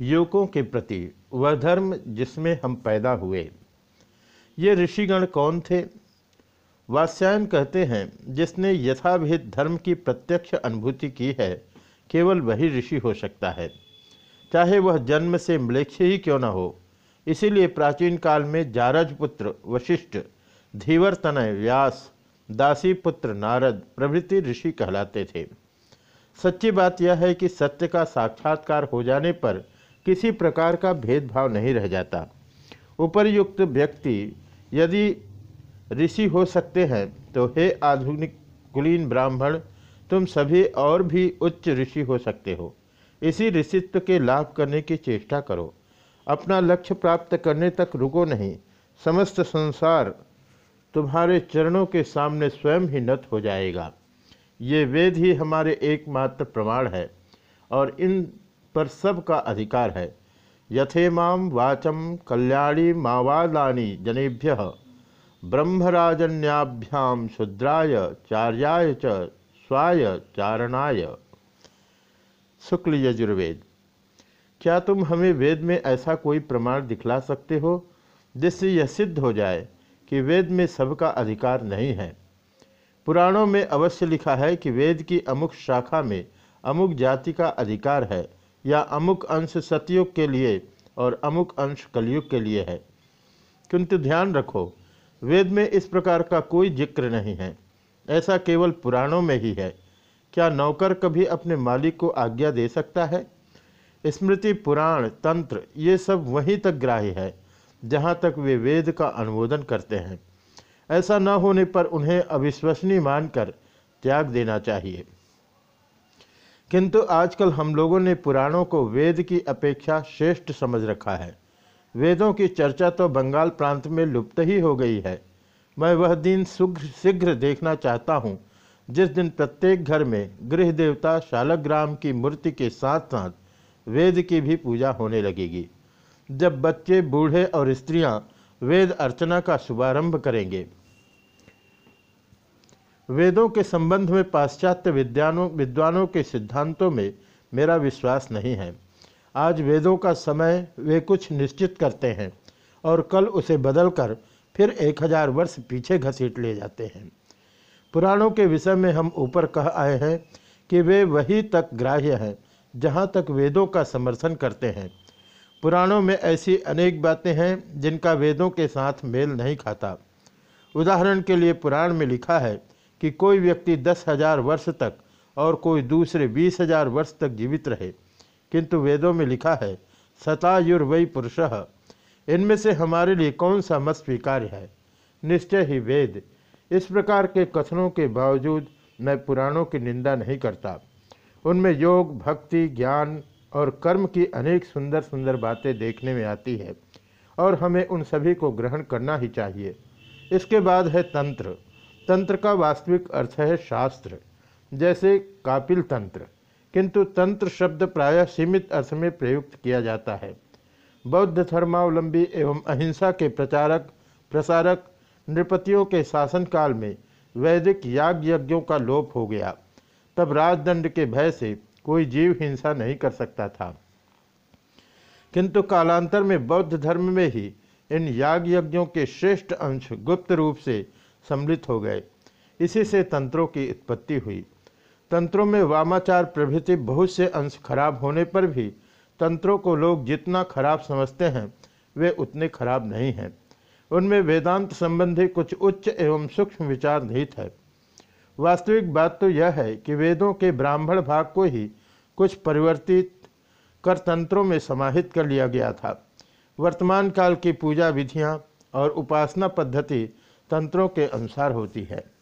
युवकों के प्रति वह धर्म जिसमें हम पैदा हुए। ये ऋषिगण कौन थे? वात्स्यायन कहते हैं, जिसने यथाभिहित धर्म की प्रत्यक्ष अनुभूति की है, केवल वही ऋषि हो सकता है। चाहे वह जन्म से मलेक्ष ही क्यों न हो, इसीलिए प्राचीन काल में जारज पुत्र वशिष्ठ, धीवर तनय व्यास, दासी पुत्र नारद प्रभृति ऋषि कहलाते थे। सच्ची बात यह है कि सत्य का साक्षात्कार हो जाने पर किसी प्रकार का भेदभाव नहीं रह जाता। उपरयुक्त व्यक्ति यदि ऋषि हो सकते हैं तो हे आधुनिक कुलीन ब्राह्मण, तुम सभी और भी उच्च ऋषि हो सकते हो। इसी ऋषित्व के लाभ करने की चेष्टा करो। अपना लक्ष्य प्राप्त करने तक रुको नहीं। समस्त संसार तुम्हारे चरणों के सामने स्वयं ही नत हो जाएगा। ये वेद ही हमारे एकमात्र प्रमाण है और इन पर सब का अधिकार है। यथेमाम वाचम कल्याणी मावादानी जनेभ्य। ब्रह्मराजन्याभ्याम शुद्राय चार्याय च स्वाय चारणाय। शुक्ल यजुर्वेद, क्या तुम हमें वेद में ऐसा कोई प्रमाण दिखला सकते हो जिससे यह सिद्ध हो जाए कि वेद में सबका अधिकार नहीं है? पुराणों में अवश्य लिखा है कि वेद की अमुक शाखा में अमुक जाति का अधिकार है। या अमुक अंश सतयुग के लिए और अमुक अंश कलयुग के लिए है। किंतु ध्यान रखो, वेद में इस प्रकार का कोई ज़िक्र नहीं है। ऐसा केवल पुराणों में ही है। क्या नौकर कभी अपने मालिक को आज्ञा दे सकता है? स्मृति, पुराण, तंत्र, ये सब वहीं तक ग्राह्य है, जहाँ तक वे वेद का अनुमोदन करते हैं। ऐसा न होने पर उन्हें अविश्वसनीय मानकर त्याग देना चाहिए। किंतु आजकल हम लोगों ने पुराणों को वेद की अपेक्षा श्रेष्ठ समझ रखा है। वेदों की चर्चा तो बंगाल प्रांत में लुप्त ही हो गई है। मैं वह दिन शीघ्र देखना चाहता हूँ, जिस दिन प्रत्येक घर में गृह देवता शालग्राम की मूर्ति के साथ साथ वेद की भी पूजा होने लगेगी। जब बच्चे, बूढ़े और स्त्रियाँ वेद अर्चना का शुभारंभ करेंगे वेदों के संबंध में पाश्चात्य विद्वानों विद्वानों के सिद्धांतों में मेरा विश्वास नहीं है। आज वेदों का समय वे कुछ निश्चित करते हैं और कल उसे बदलकर फिर एक हज़ार वर्ष पीछे घसीट ले जाते हैं। पुराणों के विषय में हम ऊपर कह आए हैं कि वे वही तक ग्राह्य हैं जहाँ तक वेदों का समर्थन करते हैं। पुराणों में ऐसी अनेक बातें हैं जिनका वेदों के साथ मेल नहीं खाता। उदाहरण के लिए पुराण में लिखा है कि कोई व्यक्ति दस हज़ार वर्ष तक और कोई दूसरे बीस हज़ार वर्ष तक जीवित रहे। किंतु वेदों में लिखा है सतायुर्वय पुरुष इनमें से हमारे लिए कौन सा मत स्वीकार्य है? निश्चय ही वेद। इस प्रकार के कथनों के बावजूद मैं पुराणों की निंदा नहीं करता। उनमें योग, भक्ति, ज्ञान और कर्म की अनेक सुंदर सुंदर बातें देखने में आती है और हमें उन सभी को ग्रहण करना ही चाहिए। इसके बाद है तंत्र। तंत्र का वास्तविक अर्थ है शास्त्र, जैसे कापिल तंत्र। किंतु तंत्र शब्द प्रायः सीमित अर्थ में प्रयुक्त किया जाता है। बौद्ध धर्मावलंबी एवं अहिंसा के प्रचारक, प्रसारक, नृपतियों के शासनकाल में वैदिक याग यज्ञों का लोप हो गया। तब राजदंड के भय से कोई जीव हिंसा नहीं कर सकता था। किंतु कालांतर में बौद्ध धर्म में ही इन याग यज्ञों के श्रेष्ठ अंश गुप्त रूप से सम्मिलित हो गए। इसी से तंत्रों की उत्पत्ति हुई। तंत्रों में वामाचार प्रभृति बहुत से अंश खराब होने पर भी तंत्रों को लोग जितना खराब समझते हैं, वे उतने खराब नहीं हैं। उनमें वेदांत संबंधी कुछ उच्च एवं सूक्ष्म विचार निहित है। वास्तविक बात तो यह है कि वेदों के ब्राह्मण भाग को ही कुछ परिवर्तित कर तंत्रों में समाहित कर लिया गया था। वर्तमान काल की पूजा विधियाँ और उपासना पद्धति तंत्रों के अनुसार होती है।